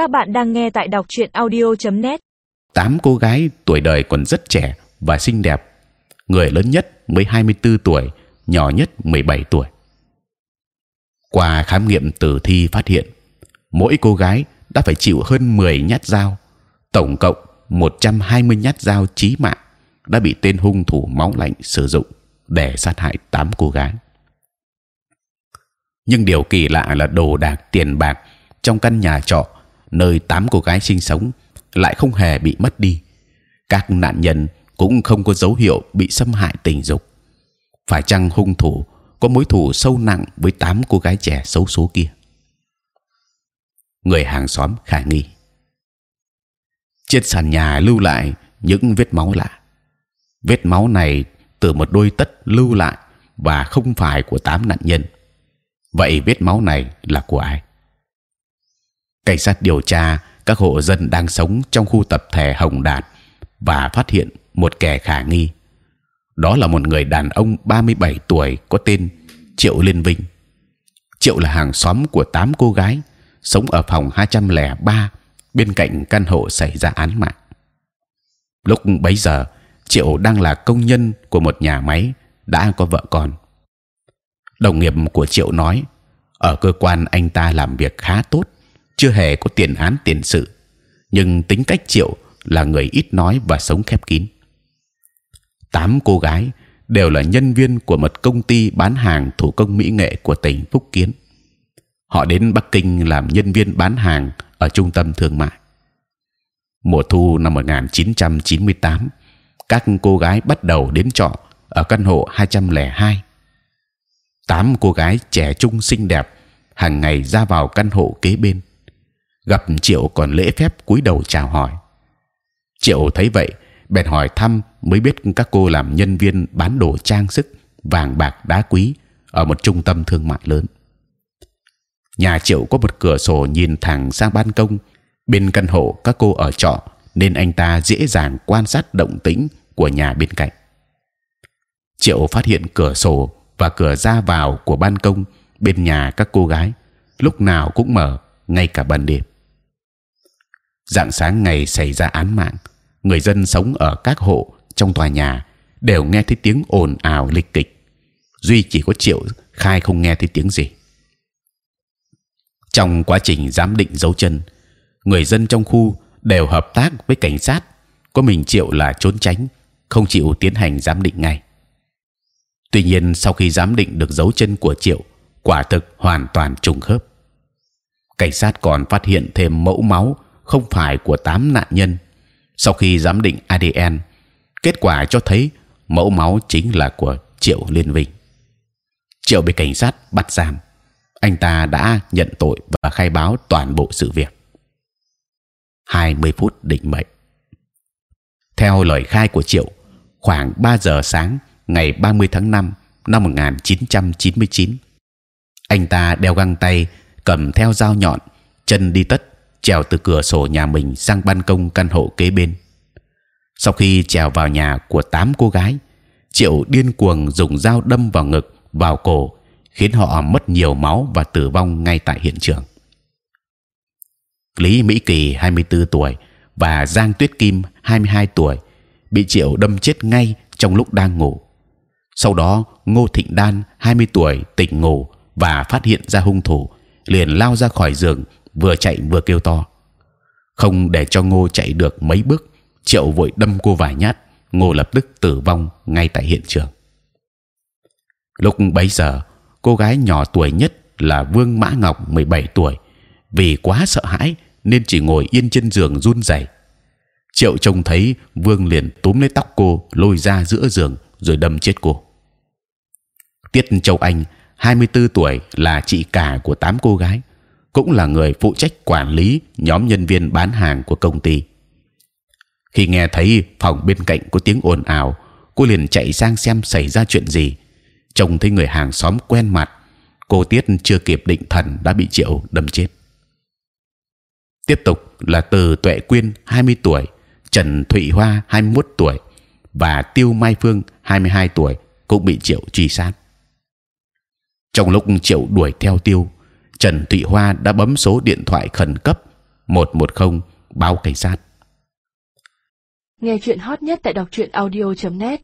Các bạn đang nghe tại đọc truyện audio.net. Tám cô gái tuổi đời còn rất trẻ và xinh đẹp. Người lớn nhất mới 24 tuổi, nhỏ nhất 17 tuổi. Qua khám nghiệm tử thi phát hiện, mỗi cô gái đã phải chịu hơn 10 nhát dao, tổng cộng 120 nhát dao chí mạng đã bị tên hung thủ máu lạnh sử dụng để sát hại tám cô gái. Nhưng điều kỳ lạ là đồ đạc tiền bạc trong căn nhà trọ nơi tám cô gái sinh sống lại không hề bị mất đi. Các nạn nhân cũng không có dấu hiệu bị xâm hại tình dục. Phải chăng hung thủ có mối thù sâu nặng với tám cô gái trẻ xấu số kia? Người hàng xóm khả nghi. Trên sàn nhà lưu lại những vết máu lạ. Vết máu này từ một đôi tất lưu lại và không phải của tám nạn nhân. Vậy vết máu này là của ai? Cảnh sát điều tra các hộ dân đang sống trong khu tập thể Hồng Đạt và phát hiện một kẻ khả nghi. Đó là một người đàn ông 37 tuổi có tên Triệu Liên Vinh. Triệu là hàng xóm của tám cô gái sống ở phòng 203 bên cạnh căn hộ xảy ra án mạng. Lúc bấy giờ, Triệu đang là công nhân của một nhà máy đã có vợ con. Đồng nghiệp của Triệu nói, ở cơ quan anh ta làm việc khá tốt, chưa hề có tiền án tiền sự, nhưng tính cách Triệu là người ít nói và sống khép kín. Tám cô gái đều là nhân viên của một công ty bán hàng thủ công mỹ nghệ của tỉnh Phúc Kiến. Họ đến Bắc Kinh làm nhân viên bán hàng ở trung tâm thương mại. Mùa thu năm 1998, các cô gái bắt đầu đến trọ ở căn hộ 202. Tám cô gái trẻ trung xinh đẹp hàng ngày ra vào căn hộ kế bên gặp triệu còn lễ phép cúi đầu chào hỏi. Triệu thấy vậy, bèn hỏi thăm mới biết các cô làm nhân viên bán đồ trang sức, vàng bạc đá quý ở một trung tâm thương mại lớn. Nhà triệu có một cửa sổ nhìn thẳng sang ban công. Bên căn hộ các cô ở trọ nên anh ta dễ dàng quan sát động tĩnh của nhà bên cạnh. Triệu phát hiện cửa sổ và cửa ra vào của ban công bên nhà các cô gái lúc nào cũng mở, ngay cả ban đêm dạng sáng ngày xảy ra án mạng, người dân sống ở các hộ trong tòa nhà đều nghe thấy tiếng ồn ào lịch kịch. Duy chỉ có triệu khai không nghe thấy tiếng gì. Trong quá trình giám định dấu chân, người dân trong khu đều hợp tác với cảnh sát. Có mình triệu là trốn tránh, không chịu tiến hành giám định ngay. Tuy nhiên, sau khi giám định được dấu chân của triệu, quả thực hoàn toàn trùng khớp. Cảnh sát còn phát hiện thêm mẫu máu không phải của tám nạn nhân. Sau khi giám định ADN, kết quả cho thấy mẫu máu chính là của Triệu Liên Vinh. Triệu bị cảnh sát bắt giam. Anh ta đã nhận tội và khai báo toàn bộ sự việc. 20 phút định mệnh. Theo lời khai của Triệu, khoảng 3 giờ sáng ngày 30 tháng 5 năm 1999, anh ta đeo găng tay, cầm theo dao nhọn, chân đi tất trèo từ cửa sổ nhà mình sang ban công căn hộ kế bên. Sau khi trèo vào nhà của tám cô gái, Triệu điên cuồng dùng dao đâm vào ngực, vào cổ, khiến họ mất nhiều máu và tử vong ngay tại hiện trường. Lý Mỹ Kỳ 24 tuổi và Giang Tuyết Kim 22 tuổi bị Triệu đâm chết ngay trong lúc đang ngủ. Sau đó Ngô Thịnh Đan 20 tuổi tỉnh ngủ và phát hiện ra hung thủ, liền lao ra khỏi giường vừa chạy vừa kêu to. Không để cho ngô chạy được mấy bước, triệu vội đâm cô vài nhát, ngô lập tức tử vong ngay tại hiện trường. Lúc bấy giờ, cô gái nhỏ tuổi nhất là vương mã ngọc 17 tuổi. Vì quá sợ hãi nên chỉ ngồi yên trên giường run rẩy. Triệu trông thấy vương liền túm lấy tóc cô, lôi ra giữa giường rồi đâm chết cô. Tiết châu anh 24 tuổi, là chị cả của tám cô gái cũng là người phụ trách quản lý nhóm nhân viên bán hàng của công ty. Khi nghe thấy phòng bên cạnh có tiếng ồn ào, cô liền chạy sang xem xảy ra chuyện gì. Trông thấy người hàng xóm quen mặt, cô Tiết chưa kịp định thần đã bị Triệu đâm chết. Tiếp tục là từ Tuệ Quyên 20 tuổi, Trần Thụy Hoa 21 tuổi và Tiêu Mai Phương 22 tuổi cũng bị Triệu truy sát. Trong lúc Triệu đuổi theo Tiêu, Trần Thụy Hoa đã bấm số điện thoại khẩn cấp 110 báo cảnh sát. Nghe chuyện hot nhất tại đọc truyện audio.net